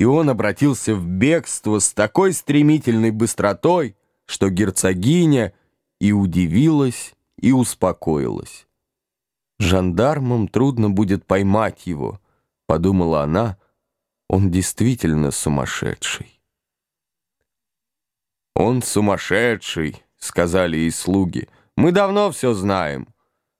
и он обратился в бегство с такой стремительной быстротой, что герцогиня и удивилась, и успокоилась. «Жандармам трудно будет поймать его», — подумала она, — «он действительно сумасшедший». «Он сумасшедший», — сказали ей слуги, — «мы давно все знаем,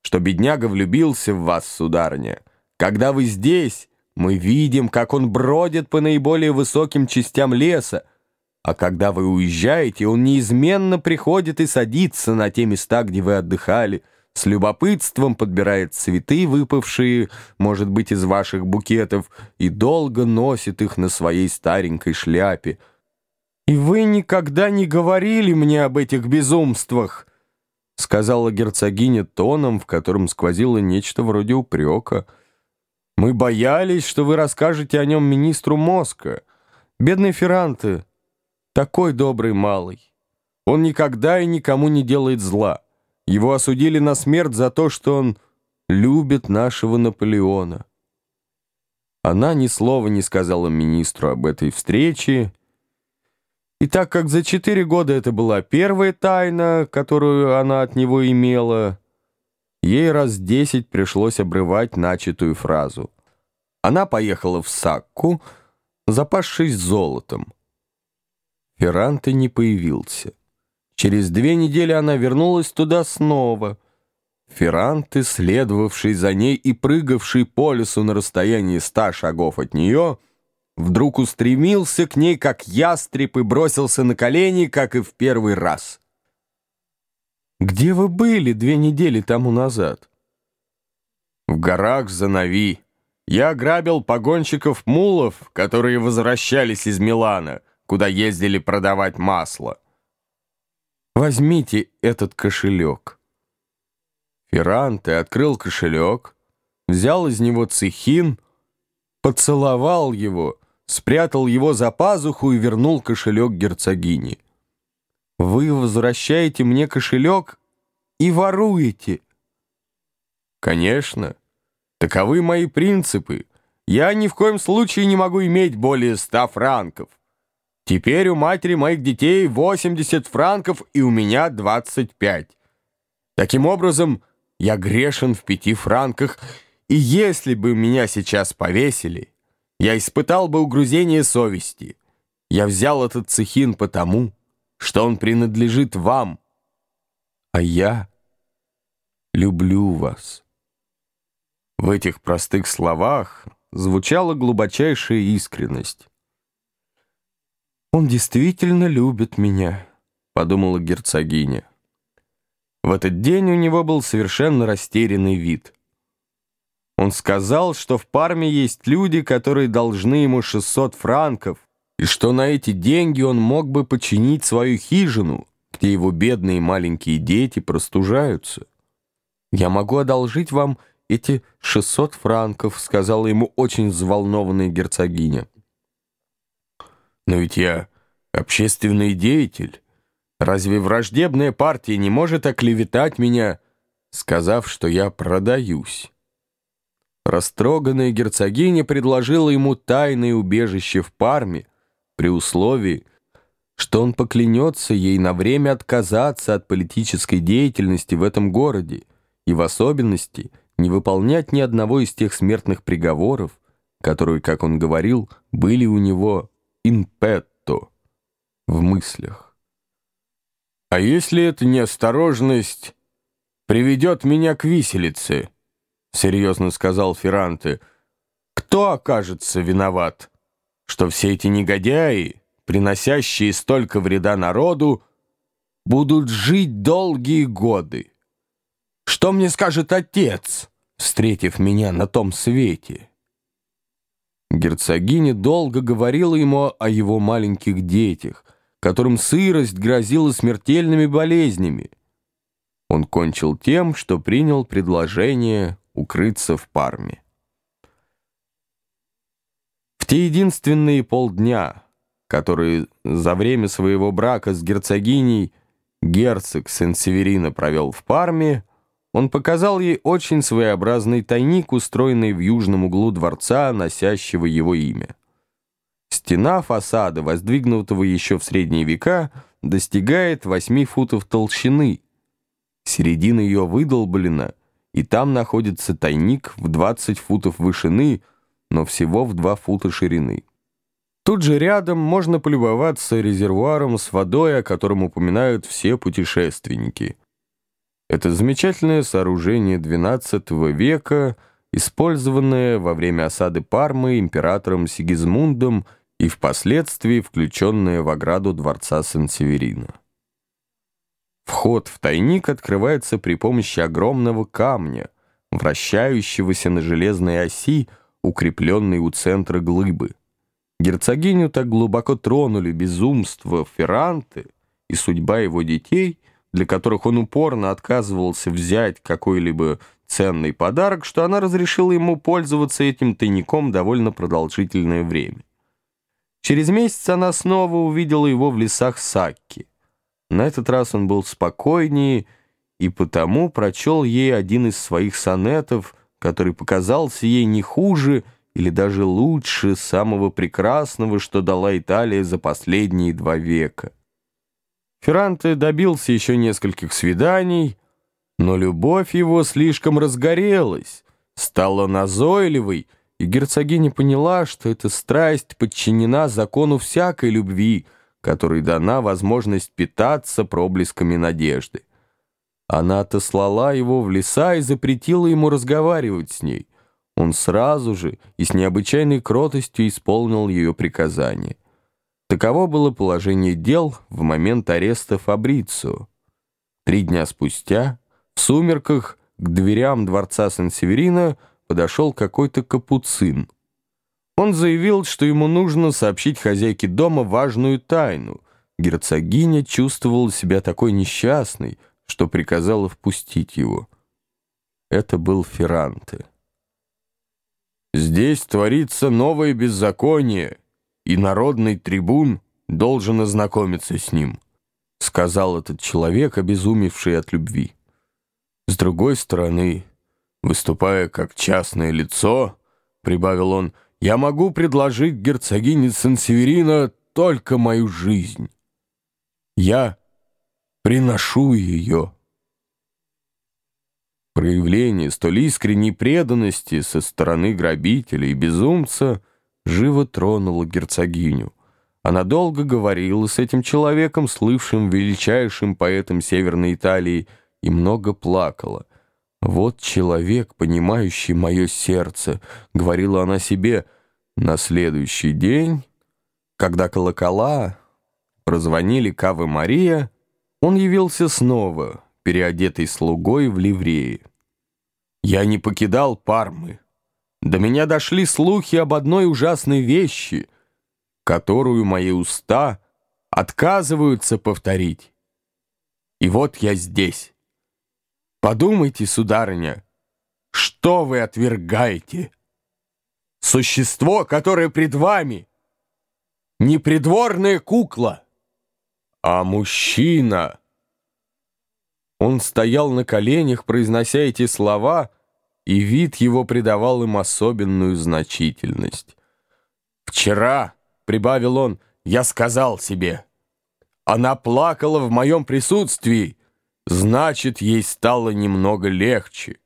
что бедняга влюбился в вас, сударыня. Когда вы здесь, мы видим, как он бродит по наиболее высоким частям леса, а когда вы уезжаете, он неизменно приходит и садится на те места, где вы отдыхали, с любопытством подбирает цветы, выпавшие, может быть, из ваших букетов, и долго носит их на своей старенькой шляпе. «И вы никогда не говорили мне об этих безумствах», сказала герцогиня тоном, в котором сквозило нечто вроде упрека — мы боялись, что вы расскажете о нем министру Моска. Бедный Ферранте, такой добрый малый. Он никогда и никому не делает зла. Его осудили на смерть за то, что он любит нашего Наполеона. Она ни слова не сказала министру об этой встрече, и так как за четыре года это была первая тайна, которую она от него имела, Ей раз десять пришлось обрывать начатую фразу. Она поехала в Сакку, запасшись золотом. Ферранте не появился. Через две недели она вернулась туда снова. Ферранте, следовавший за ней и прыгавший по лесу на расстоянии ста шагов от нее, вдруг устремился к ней, как ястреб, и бросился на колени, как и в первый раз. Где вы были две недели тому назад? В горах Занави. Я грабил погонщиков мулов, которые возвращались из Милана, куда ездили продавать масло. Возьмите этот кошелек. Ферранте открыл кошелек, взял из него цехин, поцеловал его, спрятал его за пазуху и вернул кошелек герцогине. Вы возвращаете мне кошелек и воруете. Конечно, таковы мои принципы. Я ни в коем случае не могу иметь более ста франков. Теперь у матери моих детей 80 франков и у меня 25. Таким образом, я грешен в пяти франках, и если бы меня сейчас повесили, я испытал бы угрузение совести. Я взял этот цехин потому, что он принадлежит вам, а я люблю вас». В этих простых словах звучала глубочайшая искренность. «Он действительно любит меня», — подумала герцогиня. В этот день у него был совершенно растерянный вид. Он сказал, что в Парме есть люди, которые должны ему 600 франков, и что на эти деньги он мог бы починить свою хижину, где его бедные маленькие дети простужаются. «Я могу одолжить вам эти 600 франков», сказала ему очень взволнованная герцогиня. «Но ведь я общественный деятель. Разве враждебная партия не может оклеветать меня, сказав, что я продаюсь?» Растроганная герцогиня предложила ему тайное убежище в Парме, при условии, что он поклянется ей на время отказаться от политической деятельности в этом городе и в особенности не выполнять ни одного из тех смертных приговоров, которые, как он говорил, были у него «in в мыслях. «А если эта неосторожность приведет меня к виселице?» — серьезно сказал Ферранте. «Кто окажется виноват?» Что все эти негодяи, приносящие столько вреда народу, будут жить долгие годы. Что мне скажет отец, встретив меня на том свете? Герцогиня долго говорила ему о его маленьких детях, которым сырость грозила смертельными болезнями. Он кончил тем, что принял предложение укрыться в Парме те единственные полдня, которые за время своего брака с герцогиней герцог Сен-Северино провел в Парме, он показал ей очень своеобразный тайник, устроенный в южном углу дворца, носящего его имя. Стена фасада, воздвигнутого еще в средние века, достигает 8 футов толщины. Середина ее выдолблена, и там находится тайник в 20 футов вышины, но всего в 2 фута ширины. Тут же рядом можно полюбоваться резервуаром с водой, о котором упоминают все путешественники. Это замечательное сооружение XII века, использованное во время осады Пармы императором Сигизмундом и впоследствии включенное в ограду дворца Сан-Северино. Вход в тайник открывается при помощи огромного камня, вращающегося на железной оси, укрепленной у центра глыбы. Герцогиню так глубоко тронули безумство Ферранте и судьба его детей, для которых он упорно отказывался взять какой-либо ценный подарок, что она разрешила ему пользоваться этим тайником довольно продолжительное время. Через месяц она снова увидела его в лесах Сакки. На этот раз он был спокойнее и потому прочел ей один из своих сонетов, который показался ей не хуже, или даже лучше самого прекрасного, что дала Италия за последние два века. Ферранте добился еще нескольких свиданий, но любовь его слишком разгорелась, стала назойливой, и герцогиня поняла, что эта страсть подчинена закону всякой любви, которой дана возможность питаться проблесками надежды. Она отослала его в леса и запретила ему разговаривать с ней. Он сразу же и с необычайной кротостью исполнил ее приказание. Таково было положение дел в момент ареста Фабрицио. Три дня спустя, в сумерках, к дверям дворца Сан-Северино подошел какой-то капуцин. Он заявил, что ему нужно сообщить хозяйке дома важную тайну. Герцогиня чувствовала себя такой несчастной, что приказала впустить его. Это был Ферранте. Здесь творится новое беззаконие, и народный трибун должен ознакомиться с ним», — сказал этот человек, обезумевший от любви. «С другой стороны, выступая как частное лицо, — прибавил он, — я могу предложить герцогине Сан-Северина только мою жизнь. Я приношу ее». Проявление столь искренней преданности со стороны грабителя и безумца живо тронуло герцогиню. Она долго говорила с этим человеком, слывшим величайшим поэтом Северной Италии, и много плакала. «Вот человек, понимающий мое сердце», — говорила она себе. На следующий день, когда колокола прозвонили Кавы Мария, он явился снова — переодетый слугой в ливреи. Я не покидал Пармы. До меня дошли слухи об одной ужасной вещи, которую мои уста отказываются повторить. И вот я здесь. Подумайте, сударыня, что вы отвергаете? Существо, которое пред вами, не придворная кукла, а мужчина — он стоял на коленях, произнося эти слова, и вид его придавал им особенную значительность. «Вчера», — прибавил он, — «я сказал себе, она плакала в моем присутствии, значит, ей стало немного легче.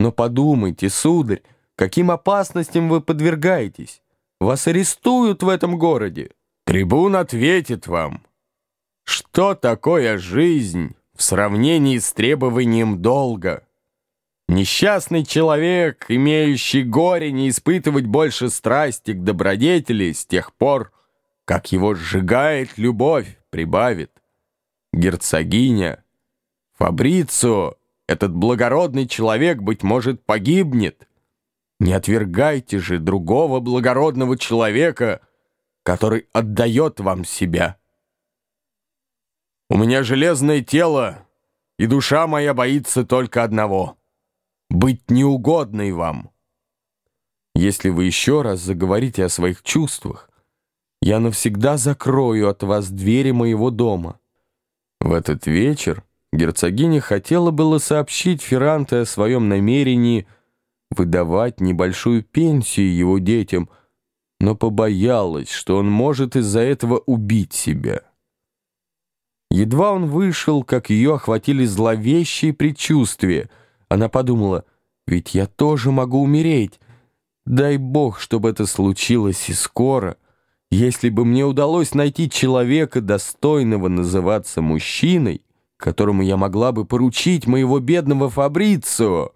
Но подумайте, сударь, каким опасностям вы подвергаетесь? Вас арестуют в этом городе. Трибун ответит вам, что такое жизнь» в сравнении с требованием долга. Несчастный человек, имеющий горе, не испытывать больше страсти к добродетели с тех пор, как его сжигает любовь, прибавит. Герцогиня, Фабрицио, этот благородный человек, быть может, погибнет. Не отвергайте же другого благородного человека, который отдает вам себя. У меня железное тело, и душа моя боится только одного — быть неугодной вам. Если вы еще раз заговорите о своих чувствах, я навсегда закрою от вас двери моего дома. В этот вечер герцогиня хотела было сообщить Ферранте о своем намерении выдавать небольшую пенсию его детям, но побоялась, что он может из-за этого убить себя. Едва он вышел, как ее охватили зловещие предчувствия. Она подумала, ведь я тоже могу умереть. Дай бог, чтобы это случилось и скоро. Если бы мне удалось найти человека, достойного называться мужчиной, которому я могла бы поручить моего бедного Фабрицио,